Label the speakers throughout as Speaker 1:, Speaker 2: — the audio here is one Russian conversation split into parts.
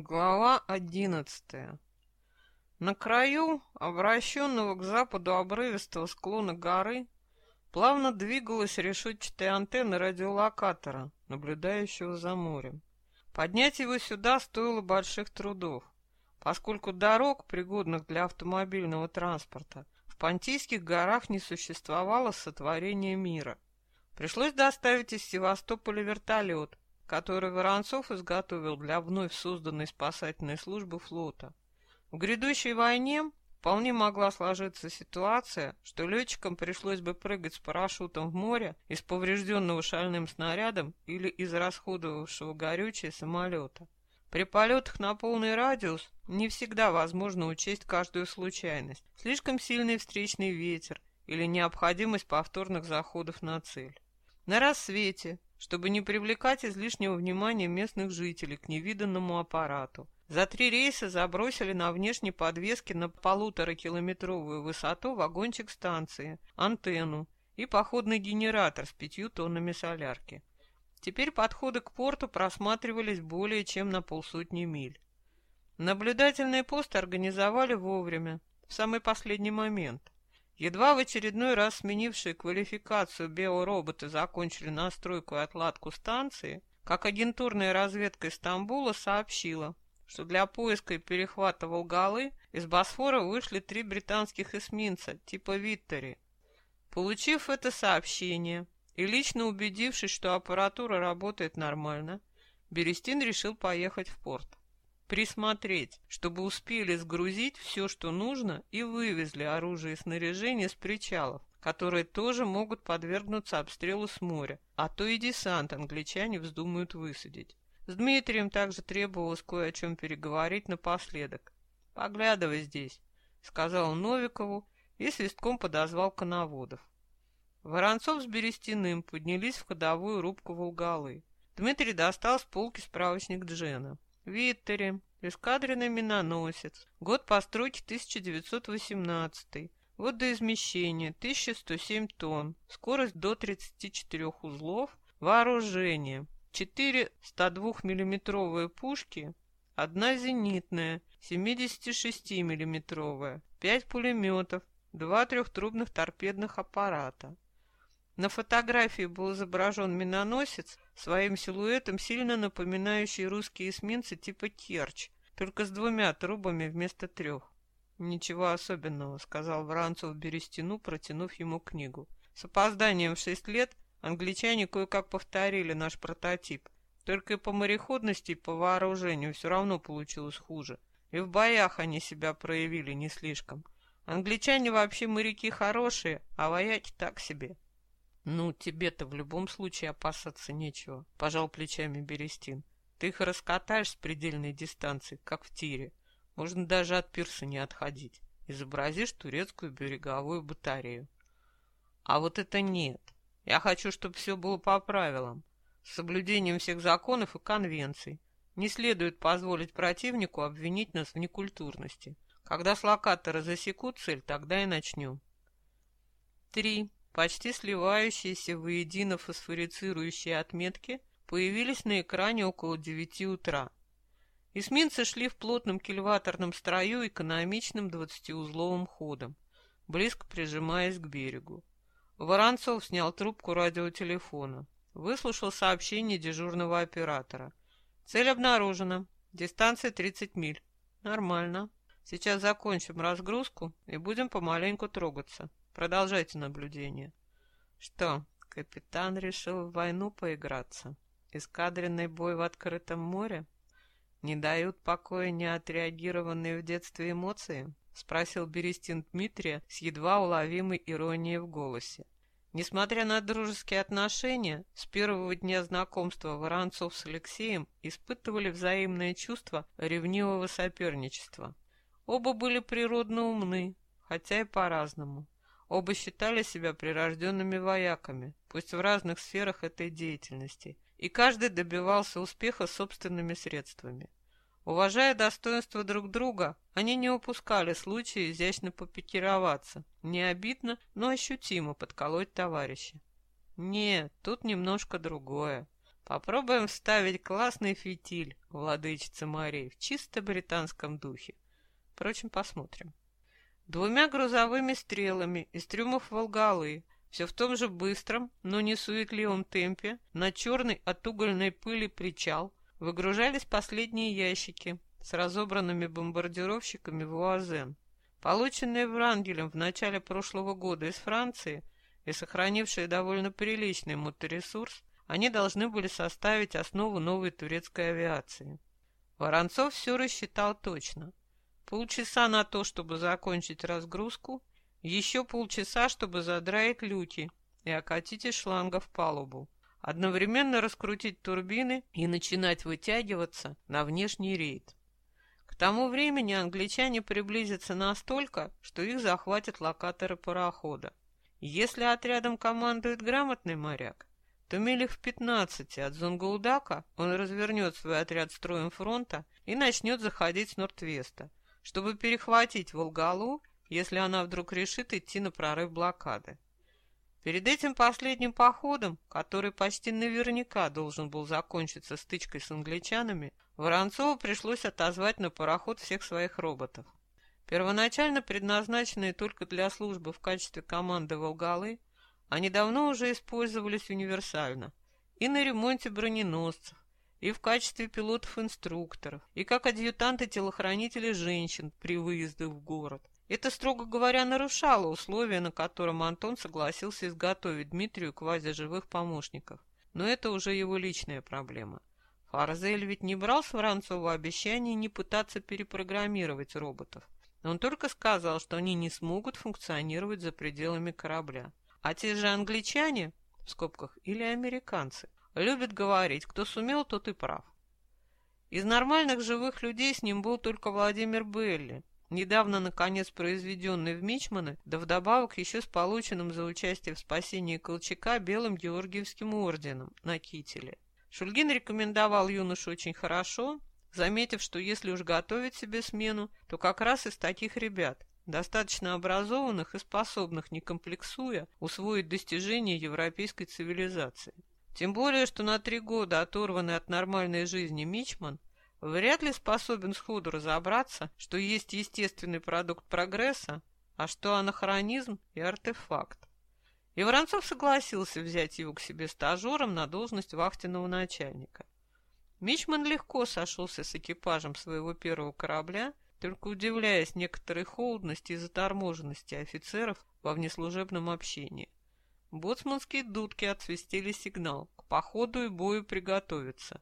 Speaker 1: Глава одиннадцатая. На краю, обращенного к западу обрывистого склона горы, плавно двигалась решетчатая антенна радиолокатора, наблюдающего за морем. Поднять его сюда стоило больших трудов, поскольку дорог, пригодных для автомобильного транспорта, в Понтийских горах не существовало сотворения мира. Пришлось доставить из Севастополя вертолет, который Воронцов изготовил для вновь созданной спасательной службы флота. В грядущей войне вполне могла сложиться ситуация, что летчикам пришлось бы прыгать с парашютом в море из поврежденного шальным снарядом или из расходовавшего горючее самолета. При полетах на полный радиус не всегда возможно учесть каждую случайность, слишком сильный встречный ветер или необходимость повторных заходов на цель. На рассвете чтобы не привлекать излишнего внимания местных жителей к невиданному аппарату. За три рейса забросили на внешней подвеске на полуторакилометровую высоту вагончик станции, антенну и походный генератор с пятью тоннами солярки. Теперь подходы к порту просматривались более чем на полсотни миль. Наблюдательный пост организовали вовремя, в самый последний момент. Едва в очередной раз сменившие квалификацию биороботы закончили настройку и отладку станции, как агентурная разведка Стамбула сообщила, что для поиска и перехвата Волгалы из Босфора вышли три британских эсминца типа «Виттери». Получив это сообщение и лично убедившись, что аппаратура работает нормально, Берестин решил поехать в порт присмотреть, чтобы успели сгрузить все, что нужно, и вывезли оружие и снаряжение с причалов, которые тоже могут подвергнуться обстрелу с моря, а то и десант англичане вздумают высадить. С Дмитрием также требовалось кое о чем переговорить напоследок. «Поглядывай здесь», — сказал Новикову и свистком подозвал коноводов. Воронцов с Берестяным поднялись в ходовую рубку Волгалы. Дмитрий достал с полки справочник Джена. Виттере, эскадренный миноносец, год постройки 1918, водоизмещение 1107 тонн, скорость до 34 узлов, вооружение 4 102 миллиметровые пушки, одна зенитная 76 миллиметровая, 5 пулеметов, два трехтрубных торпедных аппарата. На фотографии был изображен миноносец, своим силуэтом сильно напоминающий русские эсминцы типа «Керчь», только с двумя трубами вместо трех. «Ничего особенного», — сказал Воронцов Берестину, протянув ему книгу. «С опозданием в шесть лет англичане кое-как повторили наш прототип. Только и по мореходности, и по вооружению все равно получилось хуже. И в боях они себя проявили не слишком. Англичане вообще моряки хорошие, а вояки так себе». «Ну, тебе-то в любом случае опасаться нечего», — пожал плечами Берестин. «Ты их раскатаешь с предельной дистанции, как в тире. Можно даже от пирса не отходить. Изобразишь турецкую береговую батарею». «А вот это нет. Я хочу, чтобы все было по правилам, с соблюдением всех законов и конвенций. Не следует позволить противнику обвинить нас в некультурности. Когда с локатора засекут цель, тогда и начнем». Три почти сливающиеся воедино фосфорицирующие отметки появились на экране около девяти утра. Эсминцы шли в плотном кильваторном строю экономичным двадцатиузловым ходом, близко прижимаясь к берегу. Воронцов снял трубку радиотелефона, выслушал сообщение дежурного оператора. Цель обнаружена. Дистанция 30 миль. Нормально. Сейчас закончим разгрузку и будем помаленьку трогаться. Продолжайте наблюдение. Что, капитан решил в войну поиграться? Эскадренный бой в открытом море? Не дают покоя неотреагированные в детстве эмоции? Спросил Берестин Дмитрия с едва уловимой иронией в голосе. Несмотря на дружеские отношения, с первого дня знакомства Воронцов с Алексеем испытывали взаимное чувство ревнивого соперничества. Оба были природно умны, хотя и по-разному. Оба считали себя прирожденными вояками, пусть в разных сферах этой деятельности, и каждый добивался успеха собственными средствами. Уважая достоинства друг друга, они не упускали случая изящно попикироваться, не обидно, но ощутимо подколоть товарища. Нет, тут немножко другое. Попробуем вставить классный фитиль, владычица морей, в чисто британском духе. Впрочем, посмотрим. Двумя грузовыми стрелами из трюмов Волгалы, все в том же быстром, но не суетливом темпе, на черный от угольной пыли причал выгружались последние ящики с разобранными бомбардировщиками Вуазен. Полученные Врангелем в начале прошлого года из Франции и сохранившие довольно приличный моторесурс, они должны были составить основу новой турецкой авиации. Воронцов все рассчитал точно. Полчаса на то, чтобы закончить разгрузку, еще полчаса, чтобы задраить люки и окатить из шланга в палубу, одновременно раскрутить турбины и начинать вытягиваться на внешний рейд тому времени англичане приблизятся настолько, что их захватят локаторы парохода. Если отрядом командует грамотный моряк, то милях в пятнадцати от Зунгулдака он развернет свой отряд строем фронта и начнет заходить с Нортвеста, чтобы перехватить Волгалу, если она вдруг решит идти на прорыв блокады. Перед этим последним походом, который почти наверняка должен был закончиться стычкой с англичанами, Воронцову пришлось отозвать на пароход всех своих роботов. Первоначально предназначенные только для службы в качестве команды «Волгалы», они давно уже использовались универсально и на ремонте броненосцев, и в качестве пилотов-инструкторов, и как адъютанты-телохранители женщин при выезде в город. Это, строго говоря, нарушало условия, на котором Антон согласился изготовить Дмитрию квазиживых помощников. Но это уже его личная проблема. Фарзель ведь не брал с Воронцова обещание не пытаться перепрограммировать роботов. Он только сказал, что они не смогут функционировать за пределами корабля. А те же англичане, в скобках, или американцы, любят говорить, кто сумел, тот и прав. Из нормальных живых людей с ним был только Владимир Белли, недавно, наконец, произведенный в Мичманы, да вдобавок еще с полученным за участие в спасении Колчака белым Георгиевским орденом на кителе. Шульгин рекомендовал юношу очень хорошо, заметив, что если уж готовить себе смену, то как раз из таких ребят, достаточно образованных и способных, не комплексуя, усвоить достижения европейской цивилизации. Тем более, что на три года оторванный от нормальной жизни Мичман вряд ли способен сходу разобраться, что есть естественный продукт прогресса, а что анахронизм и артефакт. И Воронцов согласился взять его к себе стажером на должность вахтенного начальника. Мичман легко сошелся с экипажем своего первого корабля, только удивляясь некоторой холодности и заторможенности офицеров во внеслужебном общении. Боцманские дудки отсвистели сигнал к походу и бою приготовиться.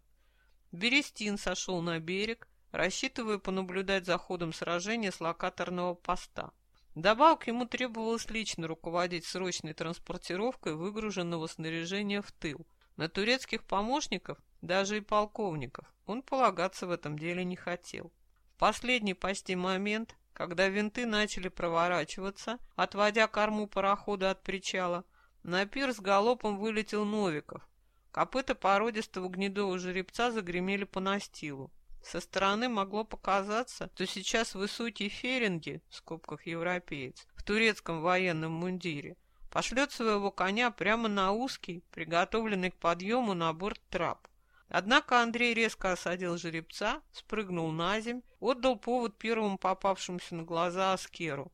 Speaker 1: Берестин сошел на берег, рассчитывая понаблюдать за ходом сражения с локаторного поста. Добавок ему требовалось лично руководить срочной транспортировкой выгруженного снаряжения в тыл. На турецких помощников, даже и полковников, он полагаться в этом деле не хотел. В последний почти момент, когда винты начали проворачиваться, отводя корму парохода от причала, на пир с галопом вылетел Новиков. Копыта породистого гнедого жеребца загремели по настилу. Со стороны могло показаться, что сейчас высокий Феринги, в скобках европеец, в турецком военном мундире, пошлет своего коня прямо на узкий, приготовленный к подъему на борт трап. Однако Андрей резко осадил жеребца, спрыгнул на земь, отдал повод первому попавшемуся на глаза Аскеру,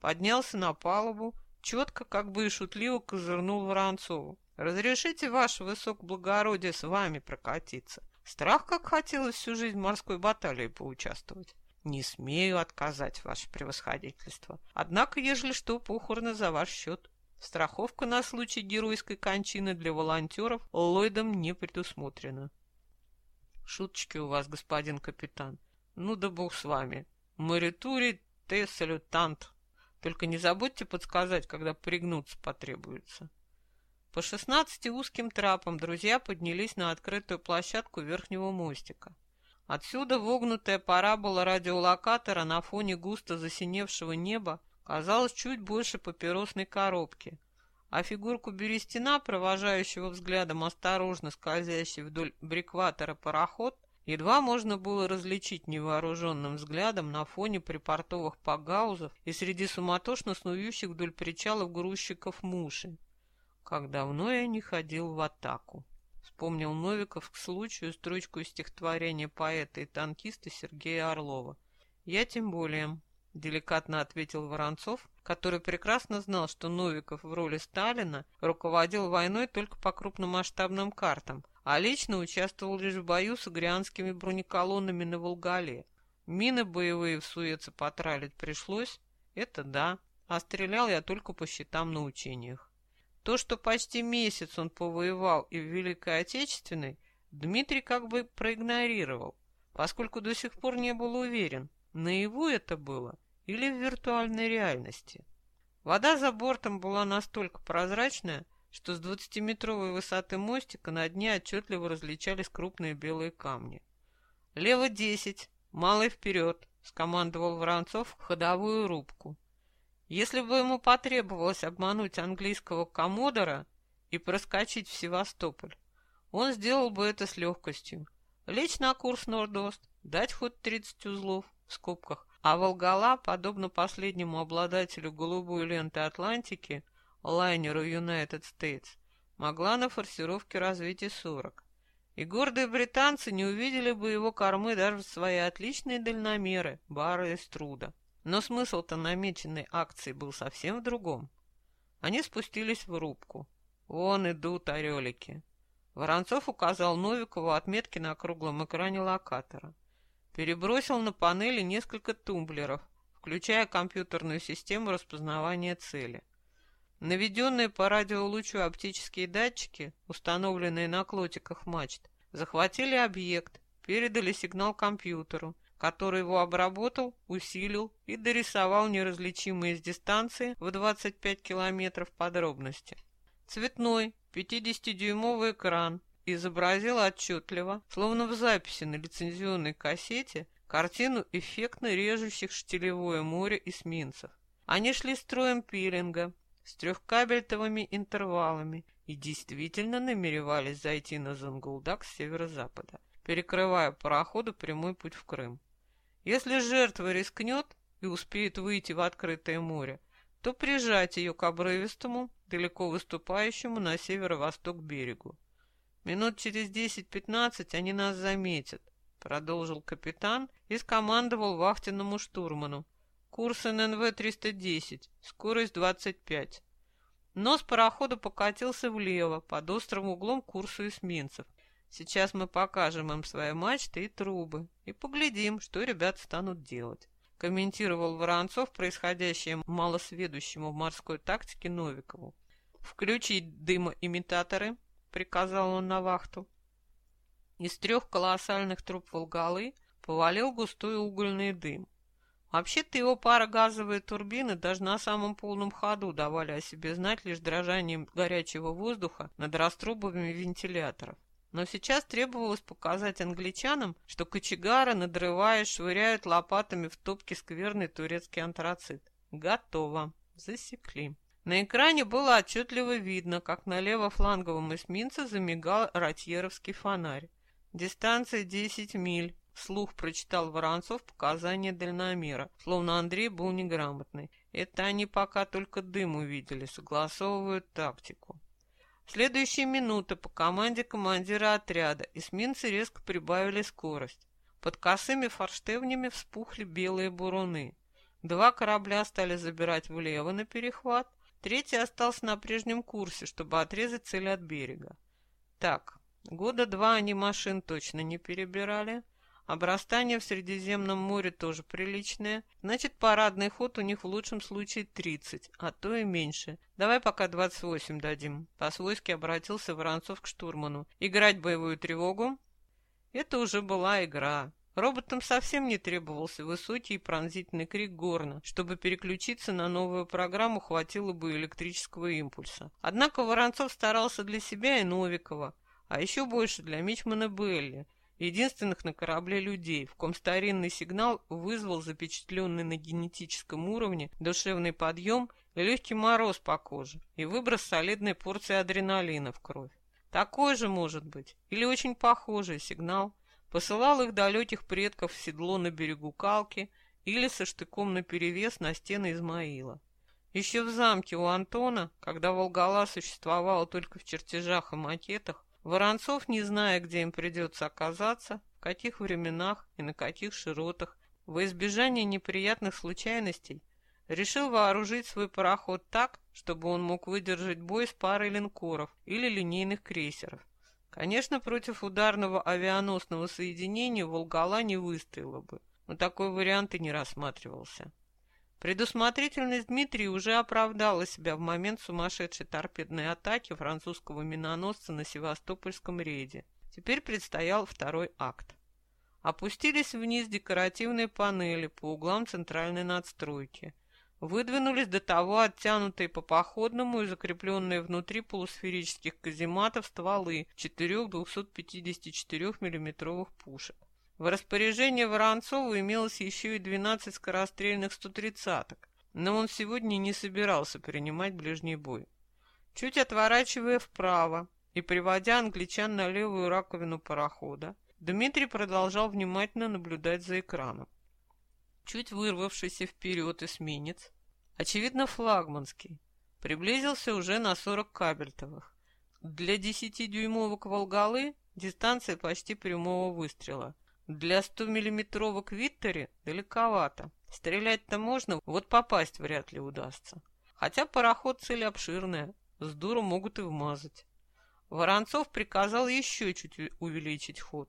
Speaker 1: поднялся на палубу, четко, как бы и шутливо козырнул Воронцову. «Разрешите, ваше высокоблагородие, с вами прокатиться?» Страх, как хотелось всю жизнь в морской баталии поучаствовать. Не смею отказать, ваше превосходительство. Однако, ежели что, похороны за ваш счет. Страховка на случай геройской кончины для волонтеров Ллойдом не предусмотрена. Шуточки у вас, господин капитан. Ну да бог с вами. Моритури те салютант. Только не забудьте подсказать, когда пригнуться потребуется. По шестнадцати узким трапам друзья поднялись на открытую площадку верхнего мостика. Отсюда вогнутая парабола радиолокатора на фоне густо засиневшего неба казалась чуть больше папиросной коробки, а фигурку Берестина, провожающего взглядом осторожно скользящий вдоль брикватора пароход, едва можно было различить невооруженным взглядом на фоне припортовых погаузов и среди суматошно снующих вдоль причалов грузчиков муши. Как давно я не ходил в атаку. вспомнил Новиков к случаю строчку из стихотворения поэта и танкиста Сергея Орлова. «Я тем более», — деликатно ответил Воронцов, который прекрасно знал, что Новиков в роли Сталина руководил войной только по крупномасштабным картам, а лично участвовал лишь в бою с агрианскими бронеколоннами на Волгале. Мины боевые в Суэце потралить пришлось, это да, а стрелял я только по счетам на учениях. То, что почти месяц он повоевал и в Великой Отечественной, Дмитрий как бы проигнорировал, поскольку до сих пор не был уверен, наяву это было или в виртуальной реальности. Вода за бортом была настолько прозрачная, что с двадцатиметровой высоты мостика на дне отчетливо различались крупные белые камни. «Лево десять, малый вперед!» — скомандовал Воронцов в ходовую рубку. Если бы ему потребовалось обмануть английского коммодора и проскочить в Севастополь, он сделал бы это с легкостью. Лечь на курс Нордост, дать ход 30 узлов, в скобках, а Волгала, подобно последнему обладателю голубой ленты Атлантики, лайнеру United States, могла на форсировке развить и 40. И гордые британцы не увидели бы его кормы даже в свои отличные дальномеры, бары и струда. Но смысл-то намеченной акции был совсем в другом. Они спустились в рубку. Вон идут орелики. Воронцов указал Новикову отметки на круглом экране локатора. Перебросил на панели несколько тумблеров, включая компьютерную систему распознавания цели. Наведенные по радиолучу оптические датчики, установленные на клотиках мачт, захватили объект, передали сигнал компьютеру, который его обработал, усилил и дорисовал неразличимые с дистанции в 25 километров подробности. Цветной 50-дюймовый экран изобразил отчетливо, словно в записи на лицензионной кассете, картину эффектно режущих штилевое море эсминцев. Они шли строем пилинга с трехкабельтовыми интервалами и действительно намеревались зайти на Зангулдак с северо-запада, перекрывая пароходу прямой путь в Крым. Если жертва рискнет и успеет выйти в открытое море, то прижать ее к обрывистому, далеко выступающему на северо-восток берегу. Минут через десять-пятнадцать они нас заметят, продолжил капитан и скомандовал вахтенному штурману. Курс ННВ-310, скорость 25. Нос парохода покатился влево, под острым углом к курсу эсминцев. Сейчас мы покажем им свои мачты и трубы и поглядим, что ребят станут делать. Комментировал Воронцов происходящее малосведущему в морской тактике Новикову. «Включить дымоимитаторы», — приказал он на вахту. Из трех колоссальных труб Волгалы повалил густой угольный дым. Вообще-то его парогазовые турбины даже на самом полном ходу давали о себе знать лишь дрожанием горячего воздуха над раструбами вентиляторов. Но сейчас требовалось показать англичанам, что кочегары, надрываясь, швыряют лопатами в топке скверный турецкий антрацит. Готово. Засекли. На экране было отчетливо видно, как на левофланговом эсминце замигал ротьеровский фонарь. Дистанция 10 миль. Слух прочитал Воронцов показания дальномера, словно Андрей был неграмотный. Это они пока только дым увидели, согласовывают тактику. В следующие минуты по команде командира отряда эсминцы резко прибавили скорость. Под косыми форштевнями вспухли белые буруны. Два корабля стали забирать влево на перехват, третий остался на прежнем курсе, чтобы отрезать цель от берега. Так, года два они машин точно не перебирали, Обрастание в Средиземном море тоже приличное. Значит, парадный ход у них в лучшем случае 30, а то и меньше. Давай пока 28 дадим. По-свойски обратился Воронцов к штурману. Играть боевую тревогу? Это уже была игра. Роботам совсем не требовался высокий и пронзительный крик горна. Чтобы переключиться на новую программу, хватило бы электрического импульса. Однако Воронцов старался для себя и Новикова, а еще больше для Мичмана Белли, единственных на корабле людей, в ком старинный сигнал вызвал запечатленный на генетическом уровне душевный подъем и легкий мороз по коже, и выброс солидной порции адреналина в кровь. Такой же, может быть, или очень похожий сигнал посылал их далеких предков в седло на берегу Калки или со штыком наперевес на стены Измаила. Еще в замке у Антона, когда Волгала существовала только в чертежах и макетах, Воронцов, не зная, где им придется оказаться, в каких временах и на каких широтах, во избежание неприятных случайностей, решил вооружить свой пароход так, чтобы он мог выдержать бой с парой линкоров или линейных крейсеров. Конечно, против ударного авианосного соединения Волгала не выстояла бы, но такой вариант и не рассматривался. Предусмотрительность Дмитрия уже оправдала себя в момент сумасшедшей торпедной атаки французского миноносца на Севастопольском рейде. Теперь предстоял второй акт. Опустились вниз декоративные панели по углам центральной надстройки. Выдвинулись до того оттянутые по походному и закрепленные внутри полусферических казематов стволы четырех 254 миллиметровых пушек. В распоряжении Воронцова имелось еще и 12 скорострельных 130-ок, но он сегодня не собирался принимать ближний бой. Чуть отворачивая вправо и приводя англичан на левую раковину парохода, Дмитрий продолжал внимательно наблюдать за экраном. Чуть вырвавшийся вперед эсминец, очевидно флагманский, приблизился уже на 40 кабельтовых. Для 10-дюймовок «Волгалы» дистанция почти прямого выстрела – для 100-миллиметровок Виттери далековато. Стрелять-то можно, вот попасть вряд ли удастся. Хотя пароход цель обширная, с дуру могут и вмазать. Воронцов приказал еще чуть увеличить ход.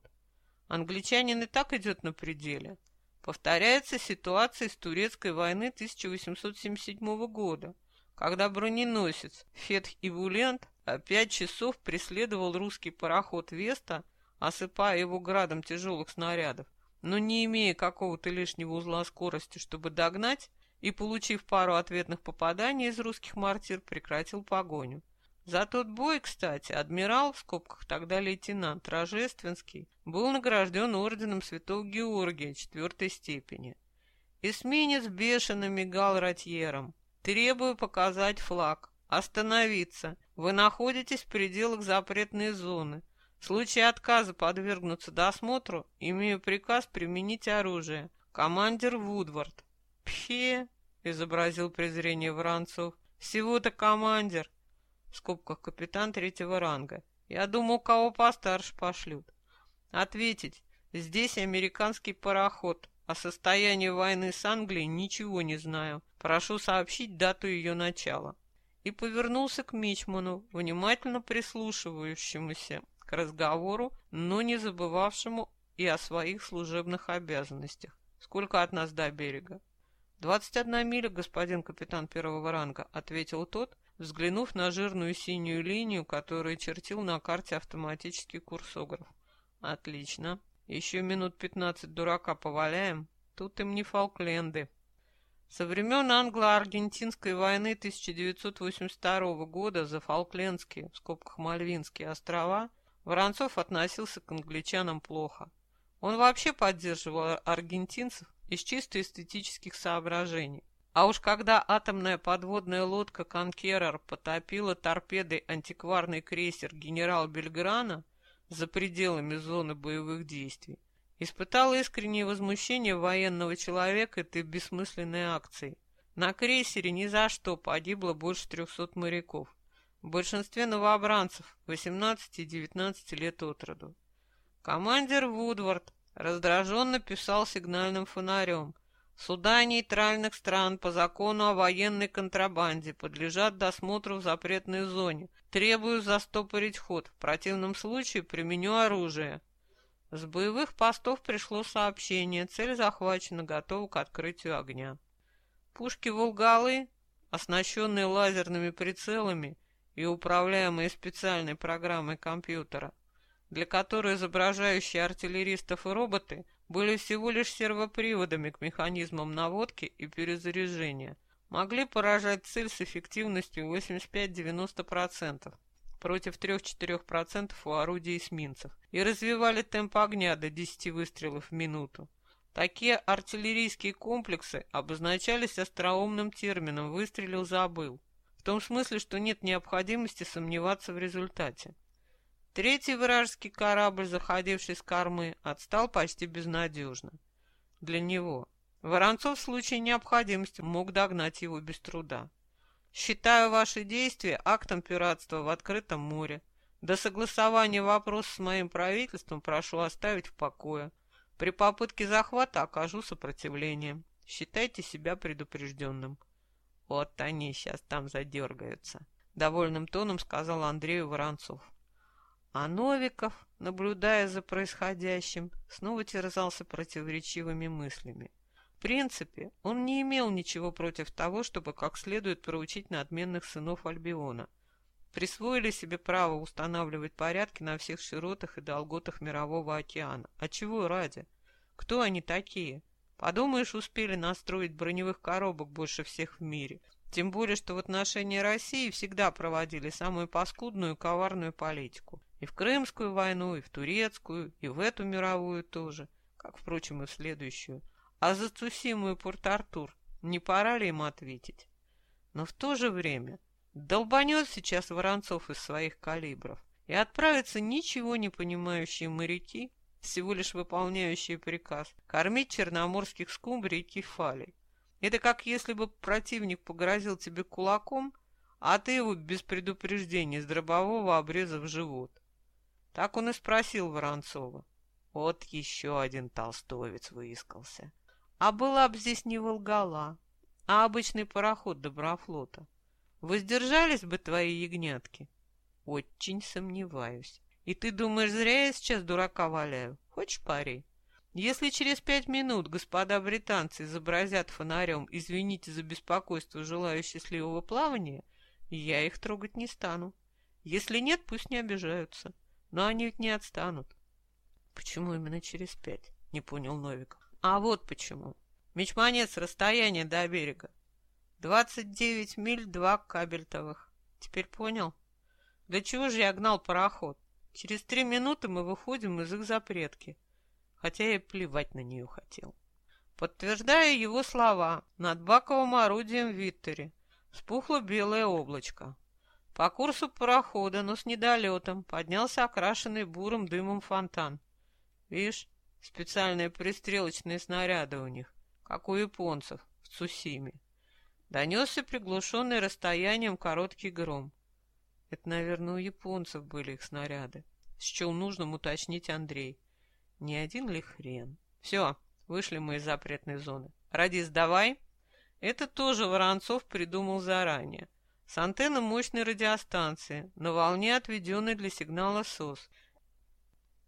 Speaker 1: Англичанин и так идет на пределе. Повторяется ситуация из турецкой войны 1877 года, когда броненосец Фетх и Вулент пять часов преследовал русский пароход «Веста» осыпая его градом тяжелых снарядов, но не имея какого-то лишнего узла скорости, чтобы догнать, и, получив пару ответных попаданий из русских мортир, прекратил погоню. За тот бой, кстати, адмирал, в скобках тогда лейтенант Рожественский, был награжден орденом Святого Георгия четвертой степени. Эсминец бешено мигал ротьером. «Требую показать флаг. Остановиться. Вы находитесь в пределах запретной зоны. В случае отказа подвергнуться досмотру, имею приказ применить оружие. Командир Вудвард. Пхе, изобразил презрение Воронцов. Всего-то командир. В скобках капитан третьего ранга. Я думал, кого постарше пошлют. Ответить. Здесь американский пароход. О состоянии войны с Англией ничего не знаю. Прошу сообщить дату ее начала. И повернулся к Мичману, внимательно прислушивающемуся к разговору, но не забывавшему и о своих служебных обязанностях. Сколько от нас до берега? «Двадцать одна миля, господин капитан первого ранга», — ответил тот, взглянув на жирную синюю линию, которую чертил на карте автоматический курсограф. «Отлично. Еще минут пятнадцать дурака поваляем. Тут им не Фолкленды». Со времен англо-аргентинской войны 1982 года за Фолклендские, в скобках Мальвинские острова, Воронцов относился к англичанам плохо. Он вообще поддерживал аргентинцев из чисто эстетических соображений. А уж когда атомная подводная лодка «Конкерер» потопила торпедой антикварный крейсер «Генерал Бельграна» за пределами зоны боевых действий, испытал искреннее возмущение военного человека этой бессмысленной акцией. На крейсере ни за что погибло больше трехсот моряков большинстве новобранцев 18 и 19 лет от роду. Командир Вудвард раздраженно писал сигнальным фонарем. Суда нейтральных стран по закону о военной контрабанде подлежат досмотру в запретной зоне. Требую застопорить ход. В противном случае применю оружие. С боевых постов пришло сообщение. Цель захвачена, готова к открытию огня. Пушки «Волгалы», оснащенные лазерными прицелами, и управляемые специальной программой компьютера, для которой изображающие артиллеристов и роботы были всего лишь сервоприводами к механизмам наводки и перезаряжения, могли поражать цель с эффективностью 85-90% против 3-4% у орудий эсминцев и развивали темп огня до 10 выстрелов в минуту. Такие артиллерийские комплексы обозначались остроумным термином «выстрелил, забыл», в том смысле, что нет необходимости сомневаться в результате. Третий вражеский корабль, заходивший с кормы, отстал почти безнадежно. Для него. Воронцов в случае необходимости мог догнать его без труда. Считаю ваши действия актом пиратства в открытом море. До согласования вопроса с моим правительством прошу оставить в покое. При попытке захвата окажу сопротивление. Считайте себя предупрежденным. Вот они сейчас там задергаются. Довольным тоном сказал Андрею Воронцов. А Новиков, наблюдая за происходящим, снова терзался противоречивыми мыслями. В принципе, он не имел ничего против того, чтобы как следует проучить надменных сынов Альбиона – присвоили себе право устанавливать порядки на всех широтах и долготах Мирового океана. А чего ради? Кто они такие? Подумаешь, успели настроить броневых коробок больше всех в мире. Тем более, что в отношении России всегда проводили самую паскудную коварную политику. И в Крымскую войну, и в Турецкую, и в эту мировую тоже, как, впрочем, и в следующую. А за Цусиму и Порт-Артур не пора ли им ответить? Но в то же время Долбанет сейчас Воронцов из своих калибров, и отправятся ничего не понимающие моряки, всего лишь выполняющие приказ, кормить черноморских скумбрий и кефалей. Это как если бы противник погрозил тебе кулаком, а ты его без предупреждения с дробового обреза в живот. Так он и спросил Воронцова. Вот еще один толстовец выискался. А была б здесь не Волгала, а обычный пароход Доброфлота. Воздержались бы твои ягнятки? Очень сомневаюсь. И ты думаешь, зря я сейчас дурака валяю? Хочешь пари? Если через пять минут господа британцы изобразят фонарем «Извините за беспокойство, желаю счастливого плавания», я их трогать не стану. Если нет, пусть не обижаются. Но они ведь не отстанут. Почему именно через пять? Не понял Новиков. А вот почему. Мечманец, расстояние до берега. Двадцать девять миль, два кабельтовых. Теперь понял? Для чего же я гнал пароход? Через три минуты мы выходим из их запретки. Хотя я плевать на нее хотел. Подтверждая его слова, над баковым орудием Виттере спухло белое облачко. По курсу парохода, но с недолетом, поднялся окрашенный бурым дымом фонтан. Видишь, специальные пристрелочные снаряды у них, как у японцев в Цусиме. Донесся приглушенный расстоянием короткий гром. Это, наверное, у японцев были их снаряды. Счел нужным уточнить Андрей. Не один ли хрен? Все, вышли мы из запретной зоны. Радис, давай. Это тоже Воронцов придумал заранее. С антенны мощной радиостанции, на волне, отведенной для сигнала СОС.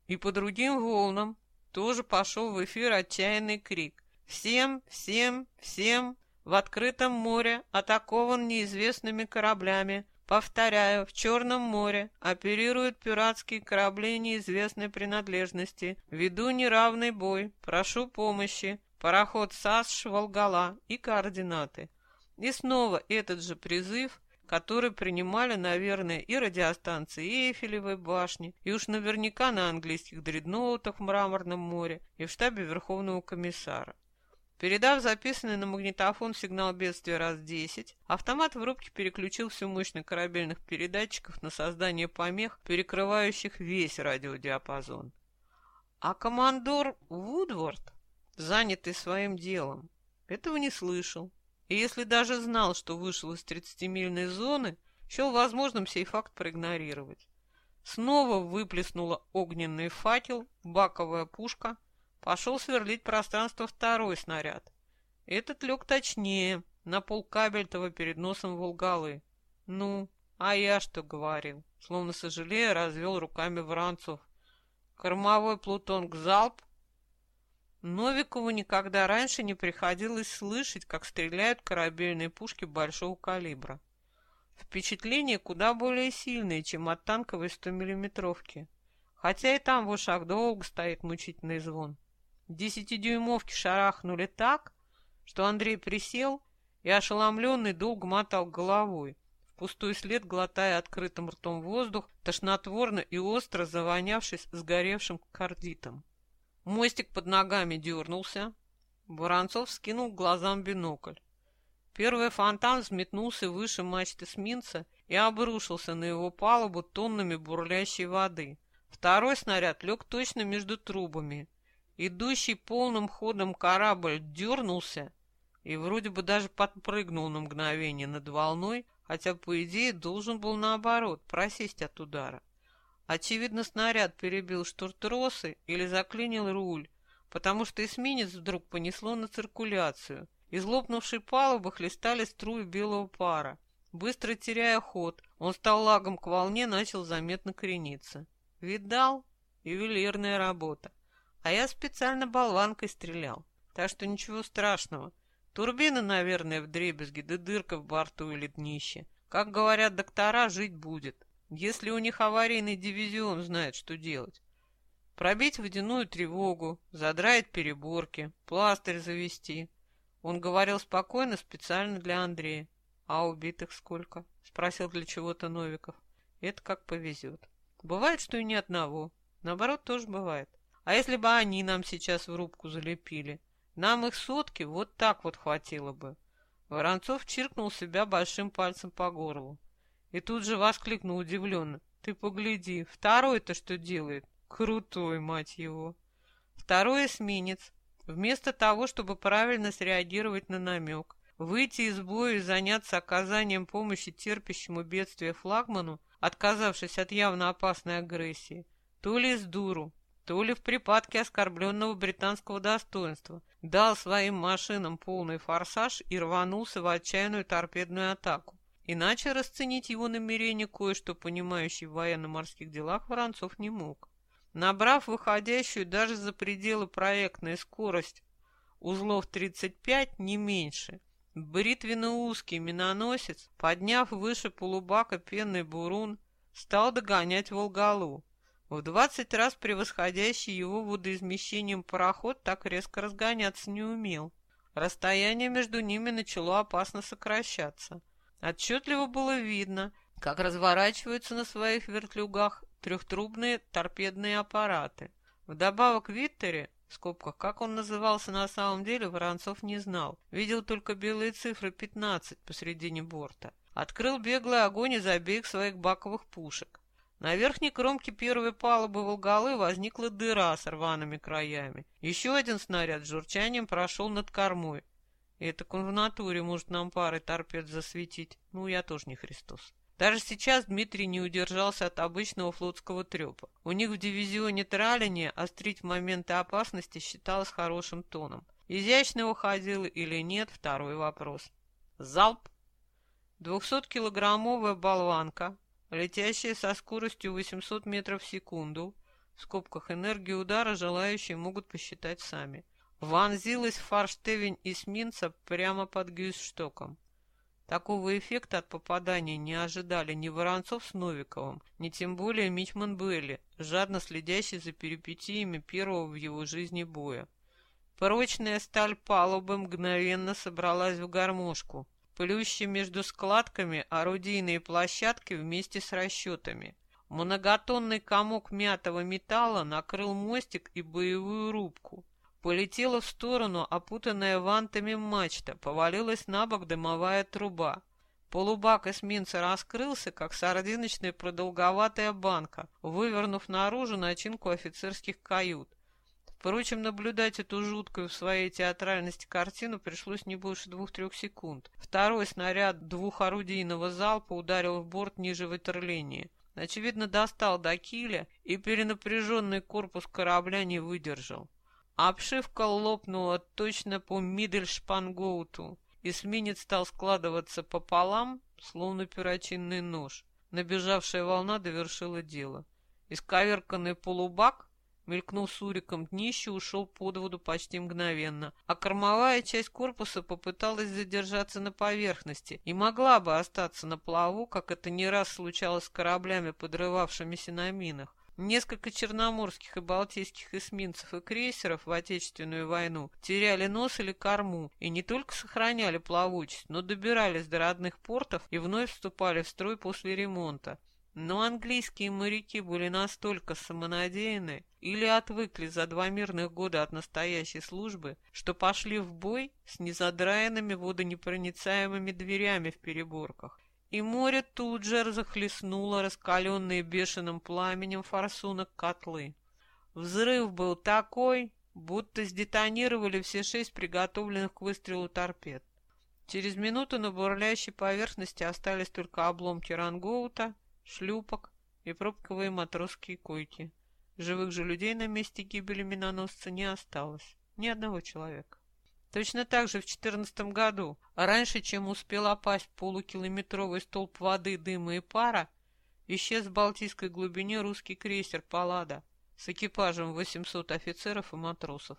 Speaker 1: И по другим волнам тоже пошел в эфир отчаянный крик. «Всем, всем, всем!» в открытом море, атакован неизвестными кораблями. Повторяю, в Черном море оперируют пиратские корабли неизвестной принадлежности. Веду неравный бой. Прошу помощи. Пароход САСШ «Волгала» и координаты. И снова этот же призыв, который принимали, наверное, и радиостанции Эйфелевой башни, и уж наверняка на английских дредноутах в Мраморном море, и в штабе Верховного комиссара. Передав записанный на магнитофон сигнал бедствия раз десять, автомат в рубке переключил всю мощность корабельных передатчиков на создание помех, перекрывающих весь радиодиапазон. А командор Вудворд, занятый своим делом, этого не слышал. И если даже знал, что вышел из 30-мильной зоны, счел возможным сей факт проигнорировать. Снова выплеснула огненный факел, баковая пушка — Пошел сверлить пространство второй снаряд. Этот лег точнее, на полкабельтова перед носом Волгалы. Ну, а я что говорил? Словно сожалея, развел руками Воронцов. Кормовой плутонг залп? Новикову никогда раньше не приходилось слышать, как стреляют корабельные пушки большого калибра. Впечатление куда более сильное, чем от танковой 100-миллиметровки. Хотя и там в ушах долго стоит мучительный звон. Десятидюймовки шарахнули так, что Андрей присел и, ошеломленный, долго мотал головой, в пустой след глотая открытым ртом воздух, тошнотворно и остро завонявшись сгоревшим кардитом. Мостик под ногами дернулся. Воронцов скинул глазам бинокль. Первый фонтан взметнулся выше мачты эсминца и обрушился на его палубу тоннами бурлящей воды. Второй снаряд лег точно между трубами, Идущий полным ходом корабль дернулся и вроде бы даже подпрыгнул на мгновение над волной, хотя, по идее, должен был наоборот просесть от удара. Очевидно, снаряд перебил штуртросы или заклинил руль, потому что эсминец вдруг понесло на циркуляцию. Из лопнувшей палубы хлестали струи белого пара. Быстро теряя ход, он стал лагом к волне, начал заметно крениться. Видал? Ювелирная работа. А я специально болванкой стрелял. Так что ничего страшного. Турбина, наверное, в дребезге, да дырка в борту или днище. Как говорят доктора, жить будет. Если у них аварийный дивизион знает, что делать. Пробить водяную тревогу, задраить переборки, пластырь завести. Он говорил спокойно, специально для Андрея. «А убитых сколько?» — спросил для чего-то Новиков. «Это как повезет. Бывает, что и ни одного. Наоборот, тоже бывает. А если бы они нам сейчас в рубку залепили? Нам их сотки вот так вот хватило бы». Воронцов чиркнул себя большим пальцем по горлу. И тут же воскликнул удивленно. «Ты погляди, второй-то что делает? Крутой, мать его!» Второй эсминец, вместо того, чтобы правильно среагировать на намек, выйти из боя и заняться оказанием помощи терпящему бедствие флагману, отказавшись от явно опасной агрессии, то ли из дуру, то ли в припадке оскорбленного британского достоинства, дал своим машинам полный форсаж и рванулся в отчаянную торпедную атаку. Иначе расценить его намерение кое-что понимающий в военно-морских делах Воронцов не мог. Набрав выходящую даже за пределы проектной скорость узлов 35, не меньше, бритвенно-узкий миноносец, подняв выше полубака пенный бурун, стал догонять Волгалу. В двадцать раз превосходящий его водоизмещением пароход так резко разгоняться не умел. Расстояние между ними начало опасно сокращаться. Отчетливо было видно, как разворачиваются на своих вертлюгах трехтрубные торпедные аппараты. Вдобавок Виттере, в скобках, как он назывался на самом деле, Воронцов не знал. Видел только белые цифры 15 посредине борта. Открыл беглый огонь из обеих своих баковых пушек. На верхней кромке первой палубы Волгалы возникла дыра с рваными краями. Еще один снаряд с журчанием прошел над кормой. Это он в натуре может нам парой торпед засветить. Ну, я тоже не Христос. Даже сейчас Дмитрий не удержался от обычного флотского трепа. У них в дивизионе Тралине острить моменты опасности считалось хорошим тоном. Изящно уходил или нет – второй вопрос. Залп! Двухсоткилограммовая болванка, летящая со скоростью 800 метров в секунду, в скобках энергии удара желающие могут посчитать сами – вонзилась в форштевень эсминца прямо под гюйсштоком. Такого эффекта от попадания не ожидали ни Воронцов с Новиковым, ни тем более Мичман Белли, жадно следящий за перипетиями первого в его жизни боя. Прочная сталь палубы мгновенно собралась в гармошку, плющая между складками орудийные площадки вместе с расчетами. Многотонный комок мятого металла накрыл мостик и боевую рубку. Полетела в сторону, опутанная вантами мачта, повалилась на бок дымовая труба. Полубак эсминца раскрылся, как сардиночная продолговатая банка, вывернув наружу начинку офицерских кают. Впрочем, наблюдать эту жуткую в своей театральности картину пришлось не больше двух-трех секунд. Второй снаряд двухорудийного залпа ударил в борт ниже ватерлинии. Очевидно, достал до киля, и перенапряженный корпус корабля не выдержал. Обшивка лопнула точно по мидельшпангоуту. Эсминец стал складываться пополам, словно перочинный нож. Набежавшая волна довершила дело. Исковерканный полубак, мелькнув суриком днище, ушел под воду почти мгновенно, а кормовая часть корпуса попыталась задержаться на поверхности и могла бы остаться на плаву, как это не раз случалось с кораблями, подрывавшимися на минах. Несколько черноморских и балтийских эсминцев и крейсеров в Отечественную войну теряли нос или корму и не только сохраняли плавучесть, но добирались до родных портов и вновь вступали в строй после ремонта. Но английские моряки были настолько самонадеянны или отвыкли за два мирных года от настоящей службы, что пошли в бой с незадраенными водонепроницаемыми дверями в переборках и море тут же захлестнуло раскаленные бешеным пламенем форсунок котлы. Взрыв был такой, будто сдетонировали все шесть приготовленных к выстрелу торпед. Через минуту на бурлящей поверхности остались только обломки рангоута, шлюпок и пробковые матросские койки. Живых же людей на месте гибели миноносца не осталось. Ни одного человека. Точно так же в 14 году, раньше, чем успел опасть полукилометровый столб воды, дыма и пара, исчез в Балтийской глубине русский крейсер «Паллада» с экипажем 800 офицеров и матросов.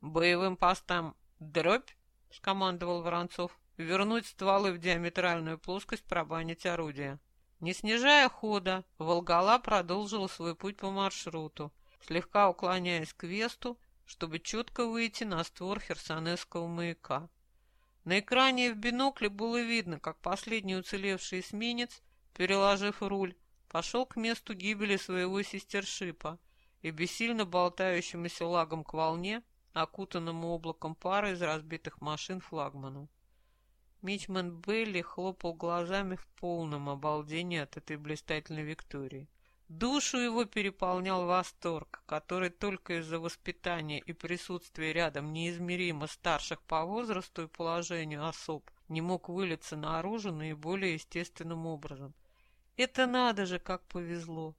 Speaker 1: «Боевым постам дробь!» — скомандовал Воронцов. «Вернуть стволы в диаметральную плоскость, пробанить орудия». Не снижая хода, Волгала продолжила свой путь по маршруту, слегка уклоняясь к Весту, чтобы четко выйти на створ Херсонесского маяка. На экране в бинокле было видно, как последний уцелевший эсминец, переложив руль, пошел к месту гибели своего сестершипа и бессильно болтающемуся лагом к волне, окутанному облаком пара из разбитых машин флагману. Мичман Белли хлопал глазами в полном обалдении от этой блистательной виктории. Душу его переполнял восторг, который только из-за воспитания и присутствия рядом неизмеримо старших по возрасту и положению особ не мог вылиться наружу наиболее естественным образом. Это надо же, как повезло!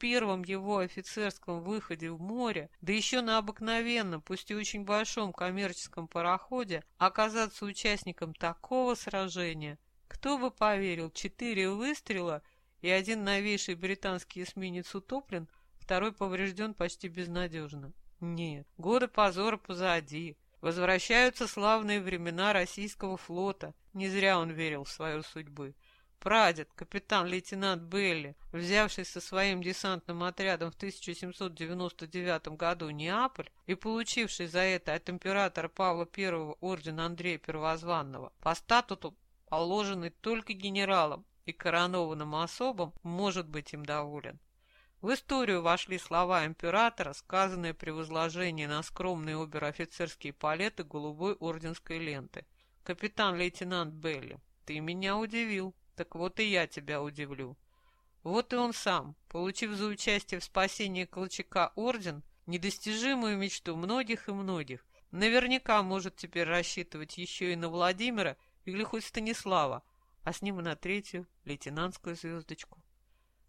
Speaker 1: Первом его офицерском выходе в море, да еще на обыкновенном, пусть и очень большом коммерческом пароходе, оказаться участником такого сражения. Кто бы поверил, четыре выстрела и один новейший британский эсминец утоплен, второй поврежден почти безнадежно. Нет, годы позора позади. Возвращаются славные времена российского флота. Не зря он верил в свою судьбу. Прадед, капитан-лейтенант Белли, взявший со своим десантным отрядом в 1799 году Неаполь и получивший за это от императора Павла I орден Андрея Первозванного, по статуту положенный только генералам и коронованным особам, может быть им доволен. В историю вошли слова императора, сказанные при возложении на скромные обер-офицерские палеты голубой орденской ленты. «Капитан-лейтенант Белли, ты меня удивил». Так вот и я тебя удивлю. Вот и он сам, получив за участие в спасении Колчака орден, недостижимую мечту многих и многих, наверняка может теперь рассчитывать еще и на Владимира или хоть Станислава, а с ним и на третью лейтенантскую звездочку.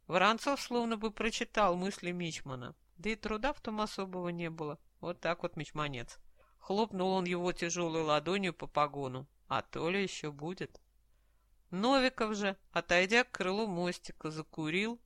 Speaker 1: Воронцов словно бы прочитал мысли Мичмана, да и труда в том особого не было. Вот так вот мичманец. Хлопнул он его тяжелой ладонью по погону. А то ли еще будет. Новиков же, отойдя к крылу мостика, закурил,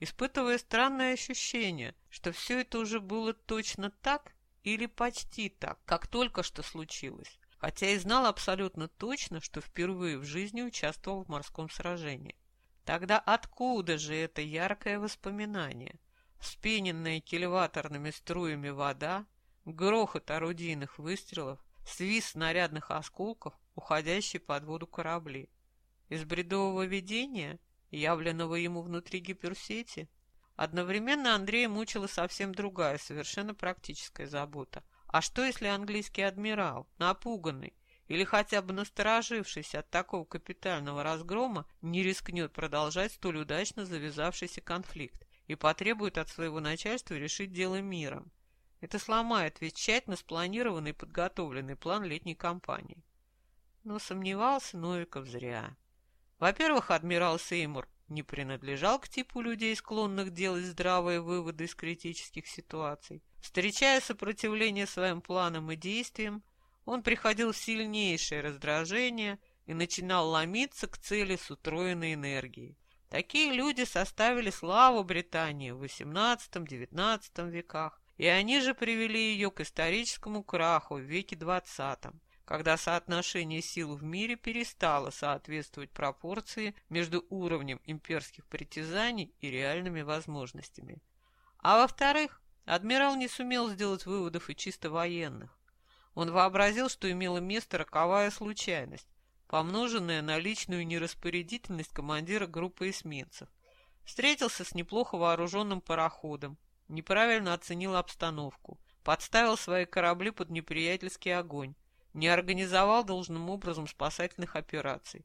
Speaker 1: испытывая странное ощущение, что все это уже было точно так или почти так, как только что случилось, хотя и знал абсолютно точно, что впервые в жизни участвовал в морском сражении. Тогда откуда же это яркое воспоминание? Вспененная кильваторными струями вода, грохот орудийных выстрелов, свист снарядных осколков, уходящие под воду корабли. Из бредового видения, явленного ему внутри гиперсети, одновременно Андрея мучила совсем другая, совершенно практическая забота. А что, если английский адмирал, напуганный или хотя бы насторожившийся от такого капитального разгрома, не рискнет продолжать столь удачно завязавшийся конфликт и потребует от своего начальства решить дело миром? Это сломает весь тщательно спланированный и подготовленный план летней кампании. Но сомневался Новиков зря. Во-первых, адмирал Сеймур не принадлежал к типу людей, склонных делать здравые выводы из критических ситуаций. Встречая сопротивление своим планам и действиям, он приходил в сильнейшее раздражение и начинал ломиться к цели с утроенной энергией. Такие люди составили славу Британии в XVIII-XIX веках, и они же привели ее к историческому краху в веке XX когда соотношение сил в мире перестало соответствовать пропорции между уровнем имперских притязаний и реальными возможностями. А во-вторых, адмирал не сумел сделать выводов и чисто военных. Он вообразил, что имела место роковая случайность, помноженная на личную нераспорядительность командира группы эсминцев. Встретился с неплохо вооруженным пароходом, неправильно оценил обстановку, подставил свои корабли под неприятельский огонь, не организовал должным образом спасательных операций.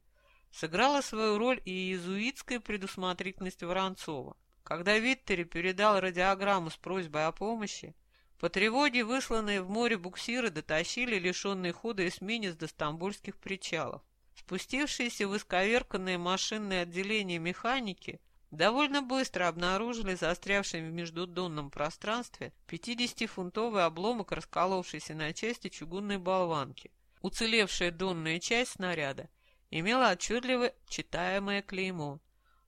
Speaker 1: Сыграла свою роль и иезуитская предусмотрительность Воронцова. Когда Виттери передал радиограмму с просьбой о помощи, по тревоге высланные в море буксиры дотащили лишенные хода эсминец до стамбульских причалов. Спустившиеся в исковерканное машинное отделение механики довольно быстро обнаружили застрявший в междудонном пространстве 50-фунтовый обломок расколовшейся на части чугунной болванки. Уцелевшая донная часть снаряда имела отчетливо читаемое клеймо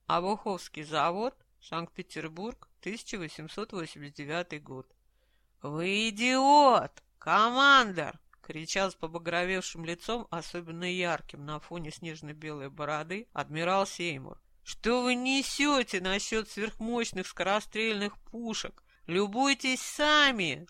Speaker 1: «Обуховский завод, Санкт-Петербург, 1889 год». «Вы идиот! Командор!» — кричал с побагровевшим лицом, особенно ярким на фоне снежно-белой бороды, адмирал Сеймур. Что вы несете насчет сверхмощных скорострельных пушек? Любуйтесь сами!»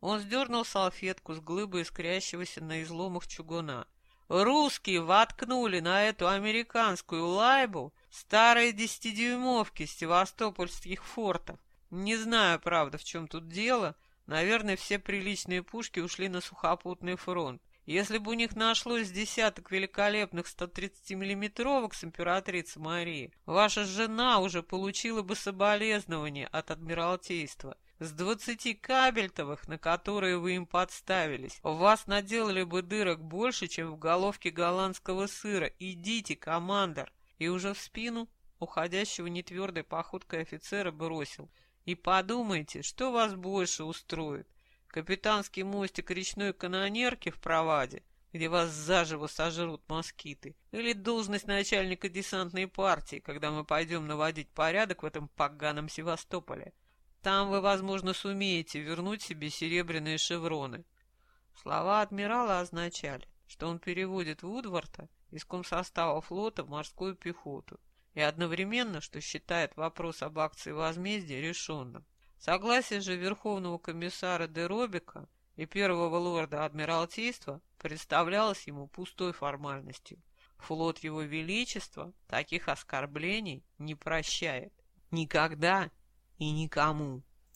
Speaker 1: Он сдернул салфетку с глыбы искрящегося на изломах чугуна. «Русские воткнули на эту американскую лайбу старые десятидюймовки севастопольских фортов. Не знаю, правда, в чем тут дело. Наверное, все приличные пушки ушли на сухопутный фронт. Если бы у них нашлось десяток великолепных 130-миллиметровок с императрицы Марии, ваша жена уже получила бы соболезнование от Адмиралтейства. С двадцати кабельтовых, на которые вы им подставились, у вас наделали бы дырок больше, чем в головке голландского сыра. Идите, командор!» И уже в спину уходящего нетвердой походкой офицера бросил. «И подумайте, что вас больше устроит? Капитанский мостик речной канонерки в проваде, где вас заживо сожрут москиты, или должность начальника десантной партии, когда мы пойдем наводить порядок в этом поганом Севастополе. Там вы, возможно, сумеете вернуть себе серебряные шевроны. Слова адмирала означали, что он переводит Вудворта из комсостава флота в морскую пехоту, и одновременно, что считает вопрос об акции возмездия решенным. Согласие же Верховного комиссара де Робика и первого лорда Адмиралтейства представлялось ему пустой формальностью. Флот Его Величества таких оскорблений не прощает. Никогда и никому.